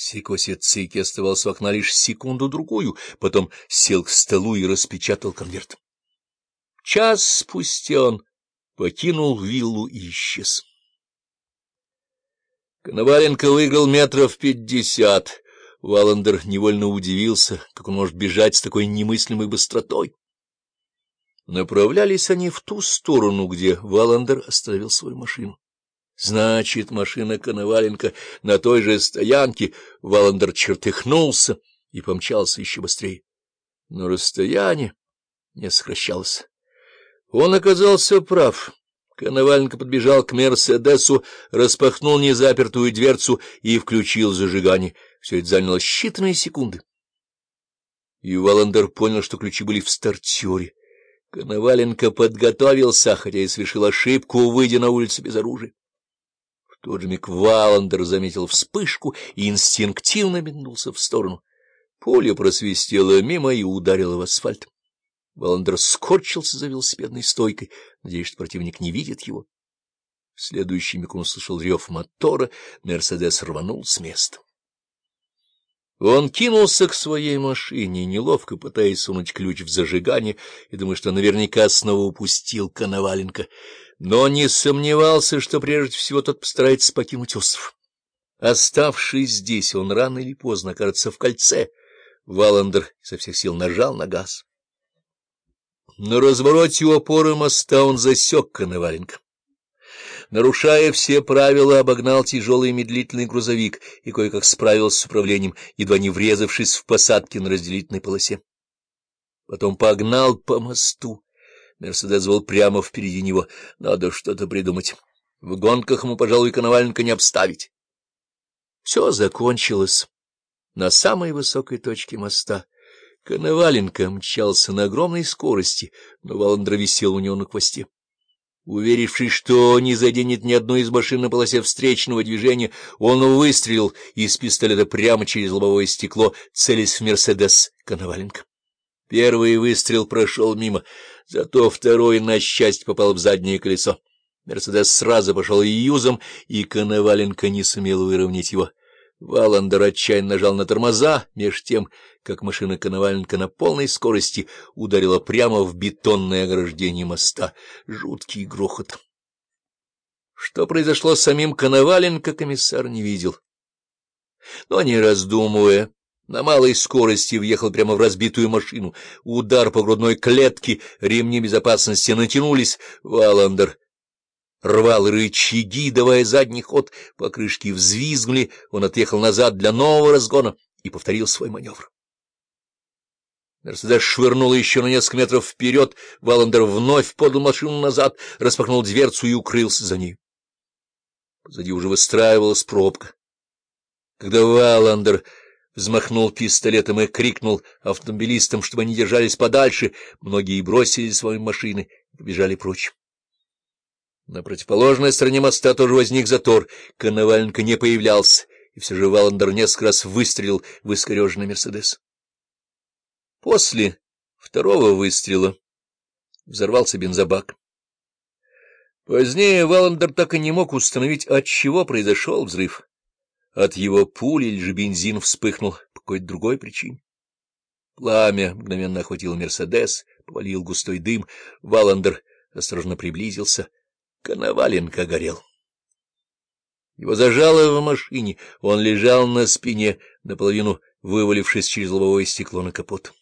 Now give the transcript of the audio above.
Сикоси Цики оставался у окна лишь секунду-другую, потом сел к столу и распечатал конверт. Час спустя он покинул виллу и исчез. Коноваленко выиграл метров пятьдесят. Валандер невольно удивился, как он может бежать с такой немыслимой быстротой. Направлялись они в ту сторону, где Валандер остановил свою машину. Значит, машина Коноваленко на той же стоянке. Валандер чертыхнулся и помчался еще быстрее. Но расстояние не сокращалось. Он оказался прав. Коноваленко подбежал к «Мерседесу», распахнул незапертую дверцу и включил зажигание. Все это заняло считанные секунды. И Валандер понял, что ключи были в стартере. Коноваленко подготовился, хотя и совершил ошибку, выйдя на улицу без оружия тот же миг Валандер заметил вспышку и инстинктивно метнулся в сторону. Поле просвистело мимо и ударило в асфальт. Валандер скорчился за велосипедной стойкой, надеясь, что противник не видит его. В следующий миг он услышал рев мотора, Мерседес рванул с места. Он кинулся к своей машине, неловко пытаясь сунуть ключ в зажигание, и думая, что наверняка снова упустил Коноваленко — но не сомневался, что прежде всего тот постарается покинуть остров. Оставшись здесь, он рано или поздно окажется в кольце. Валандер со всех сил нажал на газ. На развороте у опоры моста он засек Коноваленко. Нарушая все правила, обогнал тяжелый медлительный грузовик и кое-как справился с управлением, едва не врезавшись в посадки на разделительной полосе. Потом погнал по мосту Мерседес был прямо впереди него. Надо что-то придумать. В гонках ему, пожалуй, Коноваленко не обставить. Все закончилось на самой высокой точке моста. Коноваленко мчался на огромной скорости, но Валандра висел у него на хвосте. Уверившись, что не заденет ни одной из машин на полосе встречного движения, он выстрелил из пистолета прямо через лобовое стекло, целясь в «Мерседес» Коноваленко. Первый выстрел прошел мимо, зато второй, на счастье, попал в заднее колесо. Мерседес сразу пошел юзом, и Коноваленко не сумел выровнять его. Валандер отчаянно нажал на тормоза, меж тем, как машина Коноваленко на полной скорости ударила прямо в бетонное ограждение моста. Жуткий грохот. Что произошло с самим Коноваленко, комиссар не видел. Но, не раздумывая, на малой скорости въехал прямо в разбитую машину. Удар по грудной клетке, ремни безопасности натянулись. Валандер рвал рычаги, давая задний ход. Покрышки взвизгнули, он отъехал назад для нового разгона и повторил свой маневр. Мерседес швырнул еще на несколько метров вперед, Валандер вновь подал машину назад, распахнул дверцу и укрылся за ней. Позади уже выстраивалась пробка. Когда Валандер взмахнул пистолетом и крикнул автомобилистам, чтобы они держались подальше. Многие бросили свои машины и побежали прочь. На противоположной стороне моста тоже возник затор. Коноваленко не появлялся, и все же Валандер несколько раз выстрелил в искореженный «Мерседес». После второго выстрела взорвался бензобак. Позднее Валандер так и не мог установить, от чего произошел взрыв. От его пули или же бензин вспыхнул по какой-то другой причине. Пламя мгновенно охватило Мерседес, повалил густой дым. Валандер осторожно приблизился. Коноваленко горел. Его зажало в машине. Он лежал на спине, наполовину вывалившись через лобовое стекло на капот.